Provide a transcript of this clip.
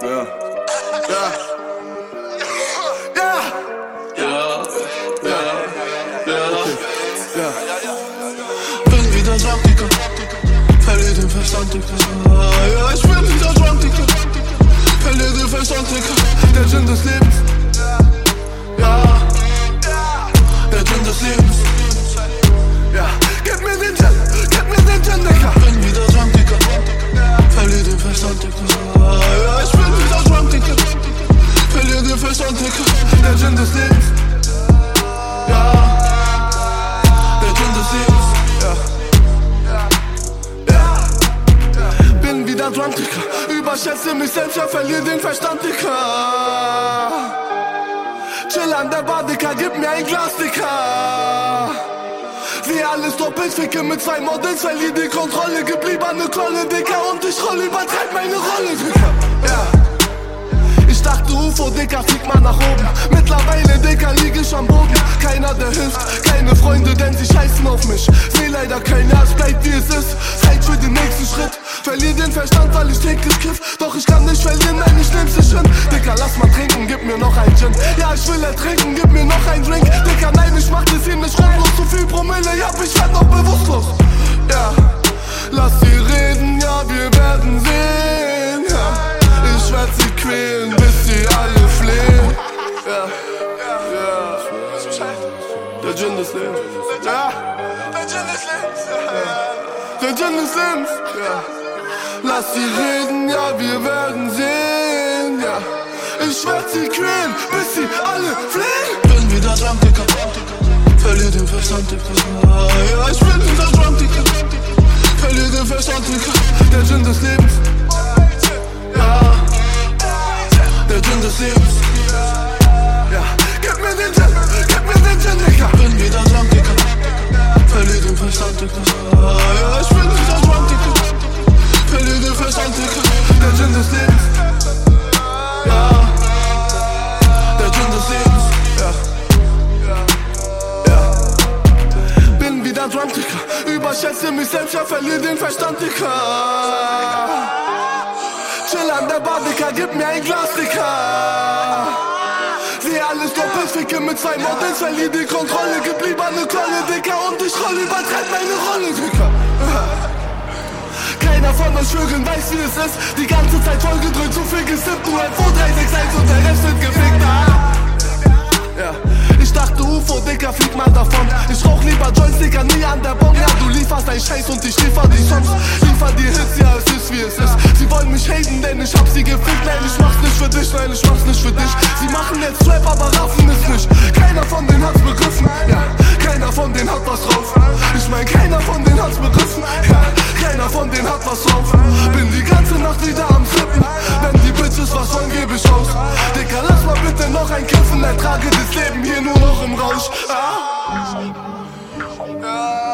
Yeah. Yeah. Yeah. Yeah. Ja. Ja. Bin wieder drunk, Digga. Verlier den Verstand, Digga. Ja, ich Überschätze mich selbst, ja, verlier den Verstand, Digga. Chill an der Bar, Digga, gib mir ein Glas, Digga. Sieh alles doppelt, ficke mit zwei Models, verlier die Kontrolle, gib lieber ne Kolle, Digga, und ich roll, übertreib meine Rolle, Digga. UFO, Dicker, flieg mal nach oben. Mittlerweile, Dicker, lieg ich am Boden. Keiner, der hilft, keine Freunde, denn sie scheißen auf mich. Seh leider kein Herz, bleibt wie es ist. Zeit für den nächsten Schritt. Verlier den Verstand, weil ich täglich kiff. Doch ich kann nicht verlieren, nein, ich nehm's nicht hin. Dicker, lass mal trinken, gib mir noch ein Gin. Ja, ich will ertrinken, gib mir noch ein Drink. Dicker, nein, ich mach das hier nicht Der Gin des Lebens. Ja, der Gin des Lebens. Ja. Gin des Lebens. Ja. Lass sie reden, ja, wir werden sehen. Ja, ich werd sie quälen, bis sie alle fliehen. Bin wieder drunk, Digga. Verlier den Verstand, Digga. Ja, ich bin wieder drunk, Digga. Verlier den Verstand, Digga. Der Gin des Lebens. Überschätze mich selbst, ja, verlier den Verstand, Digga. Chill an der Bar, Dicker, gib mir ein Glas, Dicker. Sieh alles doppelt, ficke mit zwei Models, verlier die Kontrolle, gib lieber ne Kolle, Dicker, und ich roll, übertreib meine Rolle, Dicker. Keiner von euch Vögeln weiß, wie es ist, die ganze Zeit vollgedrückt, zu viel gesippt, nur ein 2, 3, 6, 1 und der Rest wird gefickt, ah. Ja. Ich dachte UFO, Dicker, flieg mal davon. Ich rauch lieber Joints, Dicker, nie an der Bon. Ja, du lieferst ein Scheiß und ich liefer die Songs. Liefer die Hits, ja, es ist wie es ist. Sie wollen mich haten, denn ich hab sie gefickt. Nein, ich mach's nicht für dich, nein, ich mach's nicht für dich. Sie machen jetzt Rap, aber raffen es nicht. Keiner von denen hat's begriffen. Ja, keiner von denen hat was drauf. Ich mein, keiner von denen hat's begriffen. Ja, keiner von denen hat was drauf. Bin die ganze Nacht wieder am Flippen. Wenn die Bitches was wollen, geb ich aus. Dicker, lass mal bitte noch ein Kiffen. Ertrage das Leben hier nur noch im Rausch. Ah. Ja.